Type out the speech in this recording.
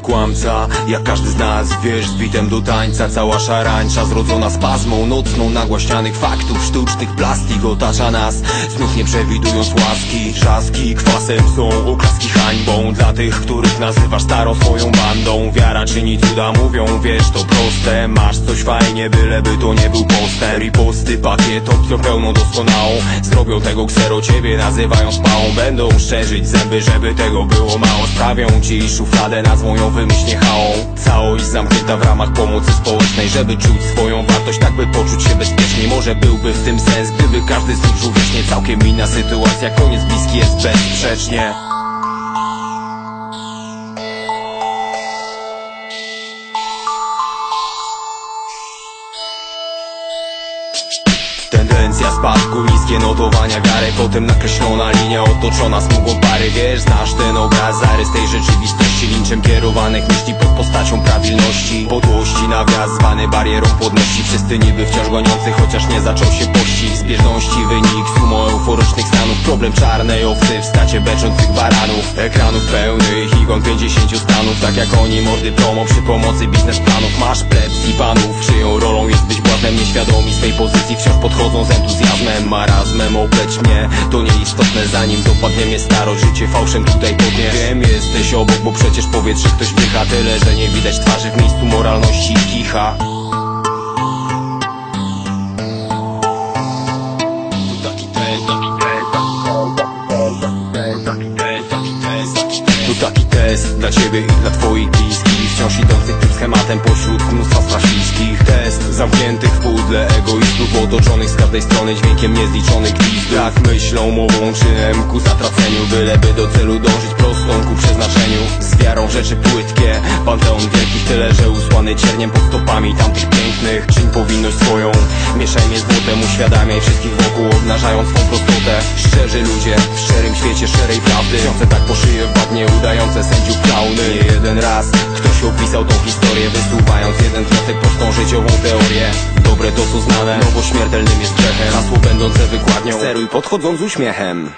kłamca. Jak każdy z nas, wiesz, z bitem do tańca. Cała szarańcza zrodzona spazmą nocną Nagłaśnianych faktów, sztucznych plastik Otacza nas, znów nie przewidując łaski Rzaski kwasem są, oklaski hańbą. Dla tych, których nazywasz starą swoją bandą. Wiara czyni cuda, mówią, wiesz, to proste. Masz coś fajnie, byleby to nie był poster. I posty, pakiet, opcją pełną doskonałą. Zrobią tego ksero, ciebie nazywając pałą Będą szczerzyć zęby, żeby tego było mało. Sprawią ci szufladę, nazwą hałą. Całość zamknięta w ramach pomocy społecznej Żeby czuć swoją wartość, tak by poczuć się bezpiecznie. Może byłby w tym sens, gdyby każdy z nich żył wiecznie Całkiem inna sytuacja, koniec bliski jest bezsprzecznie Tendencja spadku, niskie notowania wiary Potem nakreślona linia otoczona smugą pary. Wiesz, znasz ten obraz, zarys tej rzeczywistości Linczem kierowanych myśli pod postacią prawilności. Podłości nawias zwany barierą płodności Wszyscy niby wciąż goniący, chociaż nie zaczął się pościg Zbieżności wynik sumo euforycznych stanów Problem czarnej owcy w stacie beczących baranów. Ekranów pełnych igon 50 stanów Tak jak oni mordy promo przy pomocy biznesplanów Masz plebs i panów, rolą jest być błatem Nieświadomi swej pozycji. Wciąż podchodzą z entuzjazmem Marazmem obleć mnie, to nieistotne Zanim dopadnie mnie staro, życie fałszem tutaj podnie Wiem, jesteś obok, bo przecież powietrze ktoś wdycha Tyle, że nie widać twarzy w miejscu moralności. Kicha. To taki test, dla ciebie i dla twoich bliskich. Wciąż idących tym schematem pośród mnóstwa Test zamkniętych w pudle egoistów Otoczonych z każdej strony dźwiękiem niezliczonych gwizdów. Tak myślą, mową, czynem ku zatraceniu Byleby do celu dążyć prostą ku przeznaczeniu. Z wiarą rzeczy płytkie Panteon wielkich tyle, że usłany cierniem pod stopami tamtych pięknych. Czyń powinność swoją, mieszaj mnie złotem Uświadamiaj wszystkich wokół, obnażając swą prostotę Szczerzy ludzie świecie szczerej prawdy. Wiące tak po szyję w bagnie udające sędziów klauny. Nie jeden raz ktoś opisał tą historię Wysuwając jeden wniosek prostą życiową teorię. Dobre to co znane, no bo śmiertelnym jest grzechem. Hasło będące wykładnią. Steruj podchodząc z uśmiechem